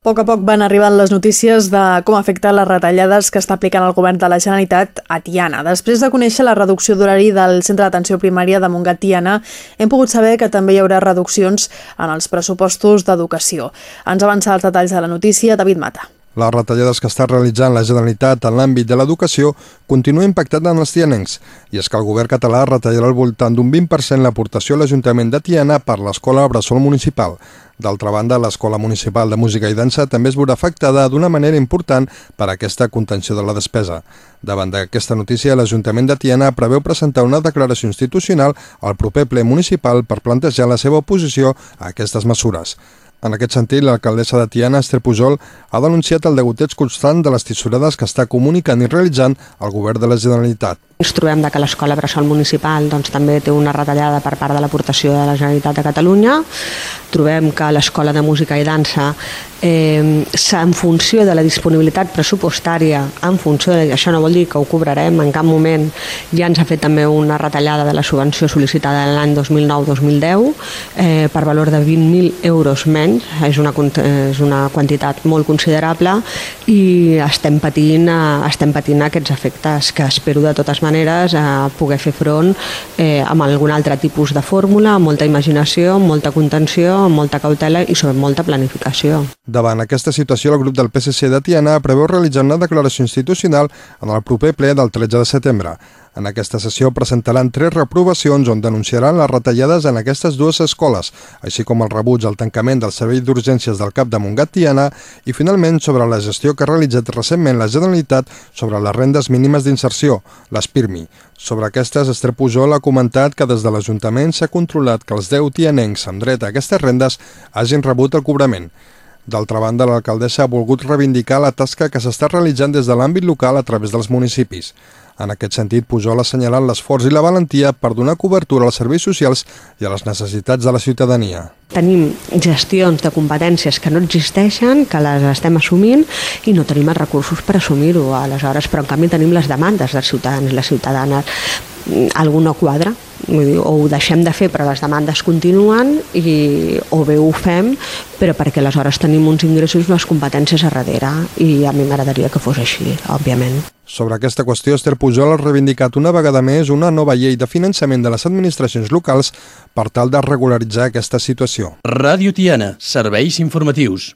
A poc a poc van arribant les notícies de com afecta les retallades que està aplicant el govern de la Generalitat a Tiana. Després de conèixer la reducció d'horari del Centre d'Atenció Primària de Montgat Tiana, hem pogut saber que també hi haurà reduccions en els pressupostos d'educació. Ens avança els detalls de la notícia David Mata. Les retallades que està realitzant la Generalitat en l'àmbit de l'educació continua impactant en els tianencs, i és que el govern català retallarà al voltant d'un 20% l'aportació a l'Ajuntament de Tiana per l'Escola Bressol Municipal. D'altra banda, l'Escola Municipal de Música i Dansa també es veurà afectada d'una manera important per aquesta contenció de la despesa. Davant d'aquesta notícia, l'Ajuntament de Tiana preveu presentar una declaració institucional al proper ple municipal per plantejar la seva oposició a aquestes mesures. En aquest sentit, l'alcaldessa de Tiana, Esther Pujol, ha denunciat el degoteig constant de les tisorades que està comunicant i realitzant el govern de la Generalitat. Ens trobem que l'escola Bressol Municipal doncs, també té una retallada per part de l'aportació de la Generalitat de Catalunya. Trobem que l'escola de música i dansa, eh, en funció de la disponibilitat pressupostària, en funció de, això no vol dir que ho cobrarem en cap moment, ja ens ha fet també una retallada de la subvenció sol·licitada l'any 2009-2010 eh, per valor de 20.000 euros menys, és una, és una quantitat molt considerable i estem patint, eh, estem patint aquests efectes que espero de totes maneres a poder fer front eh, amb algun altre tipus de fórmula, molta imaginació, molta contenció, molta cautela i sobre molta planificació. Davant aquesta situació, el grup del PSC de Tiana preveu realitzar una declaració institucional en el proper ple del 13 de setembre. En aquesta sessió presentaran tres reprovacions on denunciaran les retallades en aquestes dues escoles, així com el rebuig al tancament del servei d'urgències del CAP de Montgat Tiana i, finalment, sobre la gestió que ha realitzat recentment la Generalitat sobre les rendes mínimes d'inserció, les PIRMI. Sobre aquestes, Esther Pujol ha comentat que des de l'Ajuntament s'ha controlat que els 10 tianencs amb dret a aquestes rendes hagin rebut el cobrament. D'altra banda, l'alcaldessa ha volgut reivindicar la tasca que s'està realitzant des de l'àmbit local a través dels municipis. En aquest sentit, Pujol ha assenyalat l'esforç i la valentia per donar cobertura als serveis socials i a les necessitats de la ciutadania. Tenim gestions de competències que no existeixen, que les estem assumint i no tenim els recursos per assumir-ho aleshores, però en canvi tenim les demandes dels ciutadans i les ciutadanes. Algú no quadra, Vull dir, o ho deixem de fer però les demandes continuen i, o bé ho fem però perquè aleshores tenim uns ingressos i unes competències a darrere i a mi m'agradaria que fos així, òbviament. Sobre aquesta qüestió, Esther Pujol ha reivindicat una vegada més una nova llei de finançament de les administracions locals per tal de regularitzar aquesta situació. Ràdio Tiana, serveis informatius.